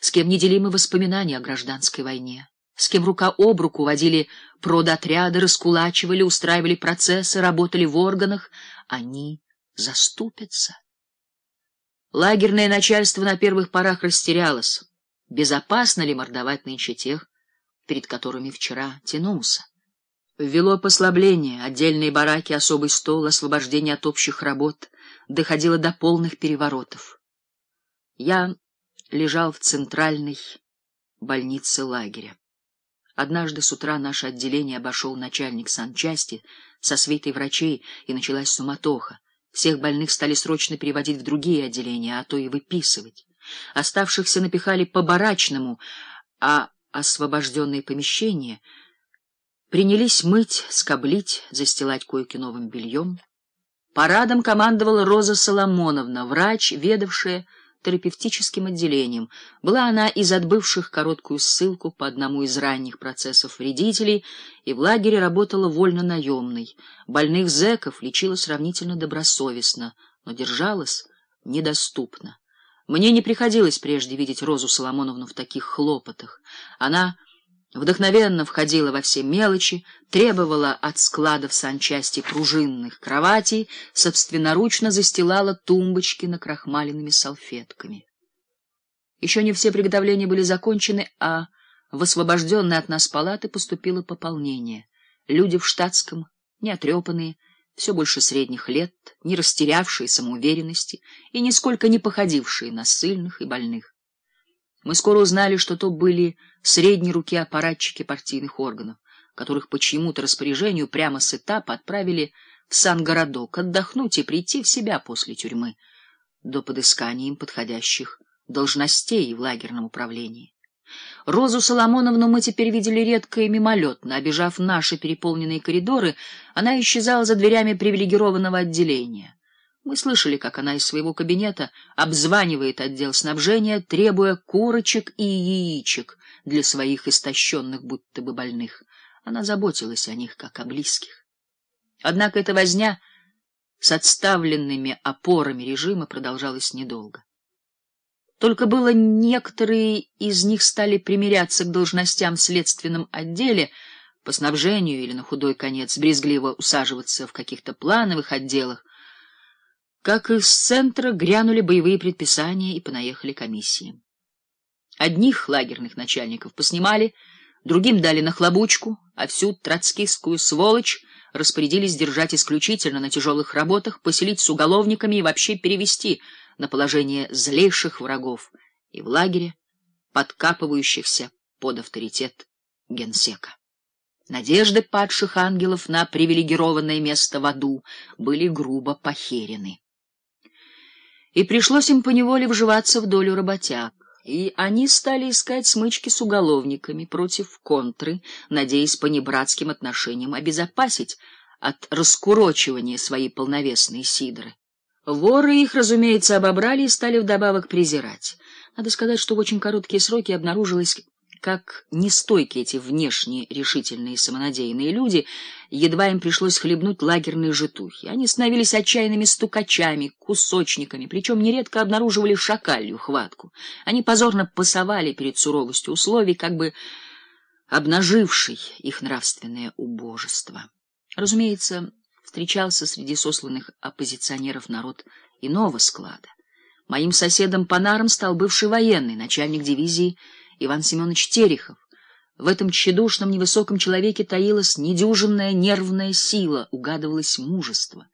с кем неделимы воспоминания о гражданской войне, с кем рука об руку водили продотряды, раскулачивали, устраивали процессы, работали в органах, они заступятся. Лагерное начальство на первых порах растерялось. Безопасно ли мордовать нынче тех, перед которыми вчера тянулся? Ввело послабление, отдельные бараки, особый стол, освобождение от общих работ, доходило до полных переворотов. Я лежал в центральной больнице лагеря. Однажды с утра наше отделение обошел начальник санчасти со свитой врачей, и началась суматоха. Всех больных стали срочно переводить в другие отделения, а то и выписывать. Оставшихся напихали по-барачному, а освобожденные помещения принялись мыть, скоблить, застилать койки новым бельем. Парадом командовала Роза Соломоновна, врач, ведавшая терапевтическим отделением. Была она из отбывших короткую ссылку по одному из ранних процессов вредителей и в лагере работала вольно-наемной. Больных зэков лечила сравнительно добросовестно, но держалась недоступно. Мне не приходилось прежде видеть Розу Соломоновну в таких хлопотах. Она вдохновенно входила во все мелочи, требовала от складов санчасти пружинных кроватей, собственноручно застилала тумбочки накрахмаленными салфетками. Еще не все приготовления были закончены, а в освобожденные от нас палаты поступило пополнение. Люди в штатском, неотрепанные, все больше средних лет, не растерявшие самоуверенности и нисколько не походившие на сильных и больных. Мы скоро узнали, что то были средние руки аппаратчики партийных органов, которых по чьему-то распоряжению прямо с этапа отправили в сан-городок отдохнуть и прийти в себя после тюрьмы до подыскания им подходящих должностей в лагерном управлении. Розу Соломоновну мы теперь видели редко и мимолетно. Обежав наши переполненные коридоры, она исчезала за дверями привилегированного отделения. Мы слышали, как она из своего кабинета обзванивает отдел снабжения, требуя курочек и яичек для своих истощенных будто бы больных. Она заботилась о них, как о близких. Однако эта возня с отставленными опорами режима продолжалась недолго. Только было некоторые из них стали примиряться к должностям в следственном отделе, по снабжению или на худой конец брезгливо усаживаться в каких-то плановых отделах, как из центра грянули боевые предписания и понаехали комиссии. Одних лагерных начальников поснимали, другим дали нахлобучку, а всю троцкистскую сволочь распорядились держать исключительно на тяжелых работах, поселить с уголовниками и вообще перевести на положение злейших врагов и в лагере, подкапывающихся под авторитет генсека. Надежды падших ангелов на привилегированное место в аду были грубо похерены и пришлось им поневоле вживаться в долю работяг. И они стали искать смычки с уголовниками против контры, надеясь по небратским отношениям обезопасить от раскурочивания свои полновесные сидры. Воры их, разумеется, обобрали и стали вдобавок презирать. Надо сказать, что в очень короткие сроки обнаружилось как нестойки эти внешние решительные самонадеянные люди, едва им пришлось хлебнуть лагерные житухи. Они становились отчаянными стукачами, кусочниками, причем нередко обнаруживали шакалью хватку. Они позорно пасовали перед суровостью условий, как бы обнажившей их нравственное убожество. Разумеется, встречался среди сосланных оппозиционеров народ иного склада. Моим соседом по нарам стал бывший военный, начальник дивизии Иван Семенович Терехов. В этом тщедушном невысоком человеке таилась недюжинная нервная сила, угадывалось мужество.